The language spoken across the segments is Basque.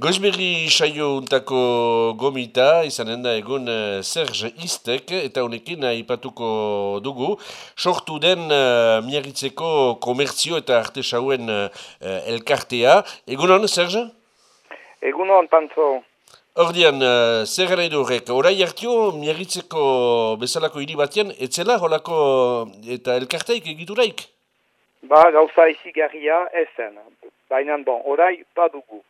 Goizberri saio untako gomita, izanen da egun uh, Serge Istek, eta honekin aipatuko dugu, sortu den uh, miagitzeko komertzio eta artesauen uh, elkartea. Egunon, Serge? Egunon, Pantzo. Ordian, uh, zer gara edurrek, orai hartio miagitzeko bezalako hiri batean, etzela holako eta elkarteik egituraik? Ba, gauza izigarria ezen. Baina, bon, orai badugu.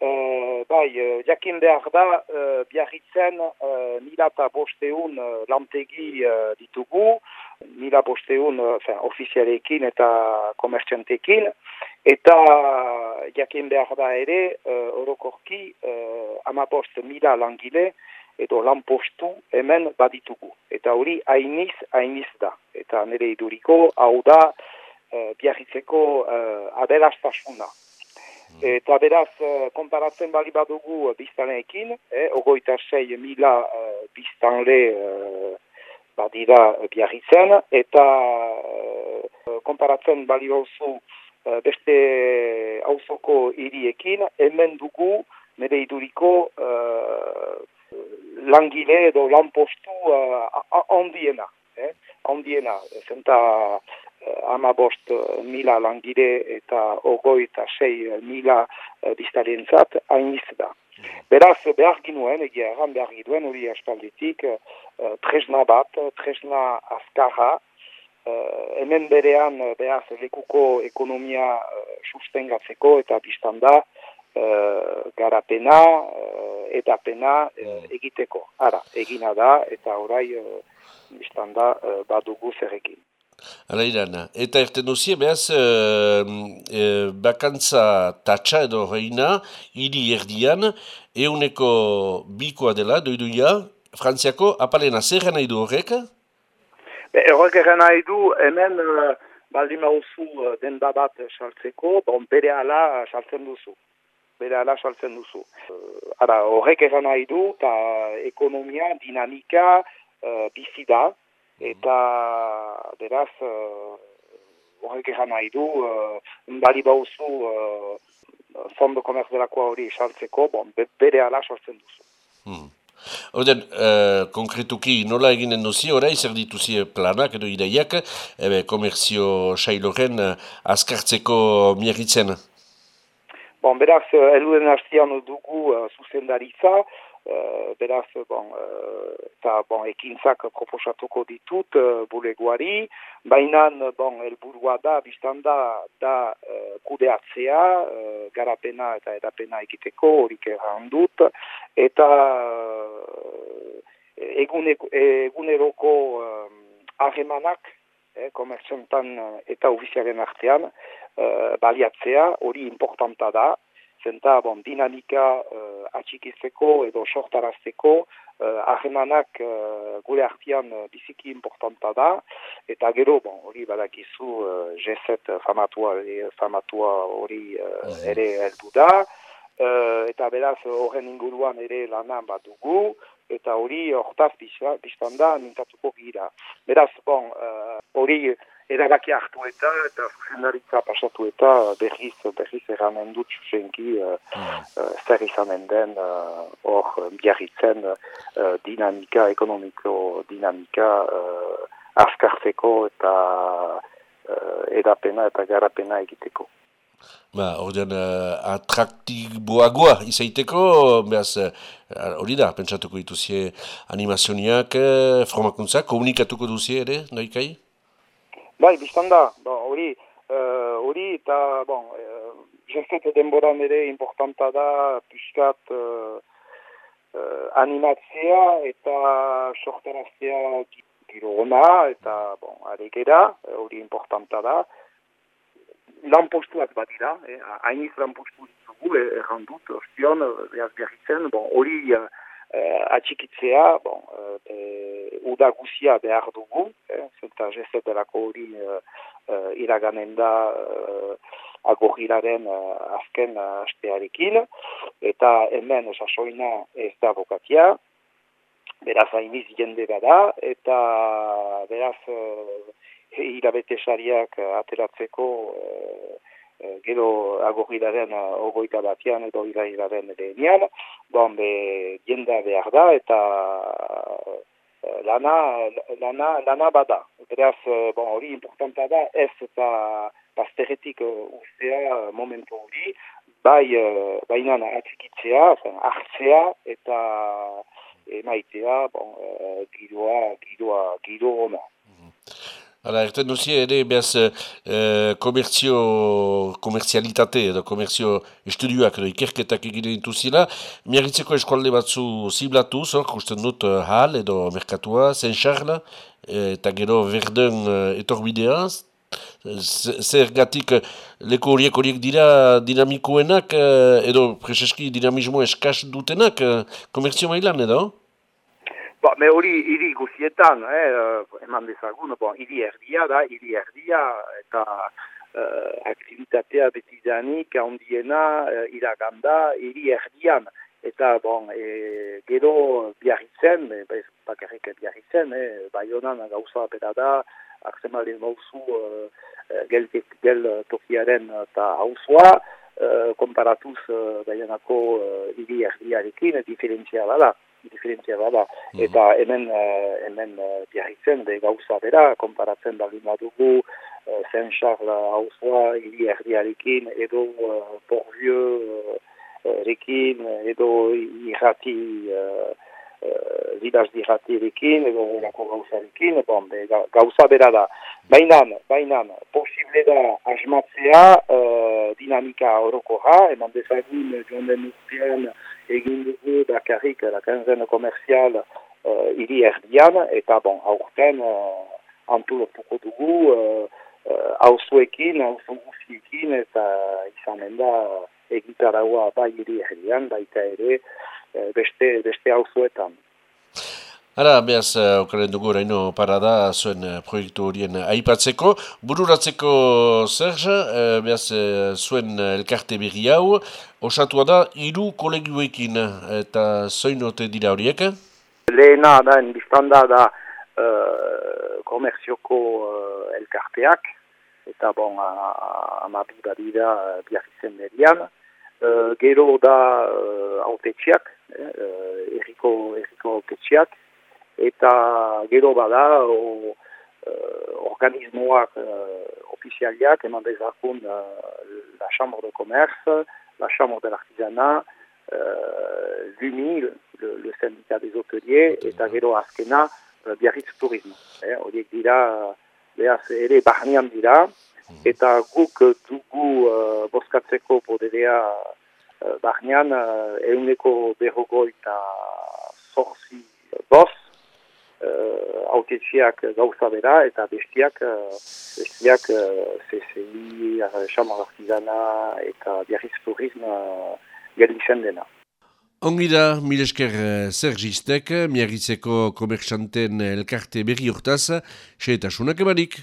Uh, bai, uh, jakin behar da, uh, biarritzen uh, mila eta bosteun lantegi uh, ditugu, mila bosteun uh, ofizialekin eta komertxentekin, eta jakin behar da ere, uh, orokorki, uh, amabost mila langile, edo lanpostu hemen baditugu. Eta hori hainiz, hainiz da. Eta nire iduriko, hau da, uh, biarritzeko uh, adelaztasuna. Eta beraz, uh, konparatzen bali badugu biztaneekin, eh, ogoita sei mila uh, biztanle uh, badira biarritzen, eta konparatzen bali bauzu uh, beste hauzoko hiriekin, hemen dugu nire iduriko uh, langile edo lanpostu ondiena. Eh, ondiena, zenta ama bost uh, mila langire eta ogoi eta sei mila uh, biztarien zat, da. Beraz, behar ginuen, egia erran behar ginuen, hori aspalditik, uh, tresna bat, tresna azkarra, uh, hemen berean behaz lekuko ekonomia uh, sustengatzeko eta biztanda uh, garapena, uh, edapena uh, egiteko. Ara, egina da eta orai uh, biztanda uh, badugu zerrekin. Hala iran, eta erten duzie, behaz, e, e, bakantza tatsa edo reina, hiri erdian, euneko bikoa dela, doiduia, frantziako, apalena, zer nahi du horrek? Be, horrek eren nahi du, hemen, uh, baldin mauzu uh, den babat saltzeko, bon, bere ala saltzen duzu. Bere ala saltzen duzu. Uh, ara, horrek eren nahi du, eta ekonomia, dinamika, uh, bizida, eta beraz horrek uh, egan nahi du uh, bali bauzu uh, fondo komerz delakoa hori saltzeko, bon, be, bere ala sortzen duzu. Hmm. Oden, uh, konkretuki nola eginen duzi, orai zer dituzi planak edo ideiak, ebe, komerzio sailoren uh, azkartzeko miagitzen? Bon, beraz, eluden hastian dugu uh, zuzendaritza, Uh, beraz, bon, uh, eta bon, ekintzak proposatuko ditut uh, bulegoari, baina bon, elburua da, biztan da, da uh, kudeatzea, uh, garapena eta edapena egiteko, horik errandut, eta uh, eguneroko harremanak, eh, komerzentan eta ofiziaren artean, baliatzea, hori importanta da, zenta bon, dinamika uh, atxikizeko edo sortarazteko uh, ahemanak uh, gure artian uh, biziki importanta da. Eta gero bon, hori badakizu uh, G7 famatua, famatua hori uh, ere heldu da. Uh, eta beraz horren inguruan ere lanan bat dugu eta hori hortaz biztan da nintatuko gira. Beraz, bon, hori uh, erabaki hartu eta eta zuzendaritza pasatu eta berriz, berriz eranen dut zuzenki uh, uh, zer izanen den hor uh, biarritzen uh, dinamika, ekonomiko dinamika uh, askartzeko eta uh, edapena eta garapena egiteko. Ba, ordean, uh, atraktiboagoa izaiteko, behaz, hori uh, da, pentsatuko dituzie animazioniak, uh, formakuntzak, komunikatuko duzie ere, noikai? Bai, biztan da, hori, hori uh, eta, bon, uh, jestet denboran ere importanta da, piskat uh, uh, animatzea eta sortaraztea giro ona, eta, bon, alegera, hori importanta da. Lanpostuak badira, eh, hainiz lanpostu ditugu, errandut, ostion, behaz beharritzen, bon, hori... Uh, Uh, atxikitzea, bon, uh, uda guzia behar dugu, eh, zenta jestet delako hori uh, uh, iraganen da uh, agorrilaren uh, azken uh, astearekin, eta hemen sasoina ez da bokatia, beraz hainiz jende bada, eta beraz uh, hilabete sariak ateratzeko uh, gero agorrilaren ogoita batian edo irailaren lehenian, bon, be, jenda behar da eta lana, lana, lana bada. Beraz, bon, hori importanta da, ez eta pasteretik ustea momentu hori, bai, baina atzikitzea, hartzea eta emaitea, bon, giroa, giroa, giroa ona. Hala, erten duzi ere, behaz, e, komertzio, komertzialitate edo komertzio estudioak edo ikerketak egine dituzila, miagitzeko eskualde batzu ziblatu, zor, kusten dut uh, hal edo merkatua, zen charla, eta gero verden uh, etorbidea, zer gatik leko horiek horiek dira dinamikoenak, edo preseski dinamismo eskas dutenak, komertzio mailan edo? Ba, me hori hiri guzietan, eh, eman dezagun, bon, hiri erdia da, hiri erdia, eta uh, aktivitatea beti danik, handiena, uh, iraganda, hiri erdian, eta bon, e, gero biarritzen, e, bakarrik biarritzen, eh, bai honan gauza bera da, akzemalen mauzu uh, gel, gel tokiaren eta hausua, uh, komparatuz uh, baianako uh, hiri erdiarekin, diferentzia da diferentzia bada. Mm Eta hemen, uh, hemen uh, biarritzen, de gauza bera, konparatzen baldin badugu, uh, Saint Charles hausua, hiri erdiarekin, edo uh, Borvieux uh, rekin, edo irrati, uh, uh, zidaz dirratirekin, edo erako gauzarekin, bon, be, gauza bera da. Bainan, bainan, posible da asmatzea uh, dinamika orokoha, eman dezagun joan den urtean, egin dugu bakarrik la kanzen komerzial uh, iri erdian, eta bon, aurten uh, antolatuko dugu uh, uh, hauzuekin, hauzuguziekin, eta izanen da egitaraua bai iri erdian, baita ere uh, beste, beste hauzuetan. Ara, behaz, uh, okaren dugu raino parada zuen uh, proiektu horien aipatzeko. Bururatzeko Serge, behaz, zuen elkarte berri hau, osatua da, hiru kolegioekin eta zoinote dira horiek? Lehena da, biztanda da, uh, komerzioko uh, elkarteak, eta bon, amabi uh, badira uh, biarritzen berian. Uh, gero da uh, autetxiak, uh, erriko, erriko autetxiak, eta gero bada o, uh, organismoak uh, ofizialiak eman bezakun uh, la Chambre de Commerce, la Chambre de l'Artisanat, uh, l'UNI, le, le syndicat des hôteliers, eta gero azkena uh, biarritz turismo. Eh, horiek dira, behaz ere barnean dira, eta guk dugu uh, boskatzeko poderea uh, barnean uh, euneko berrogoi eta zorzi bost, uh, autetxiak gauza bera eta bestiak uh, bestiak uh, CCI, Chamar Artizana eta Biarritz Turism uh, gelditzen dena. Ongi da, milesker Sergistek, miagitzeko komerxanten elkarte berri hortaz, xe eta sunak ebarik.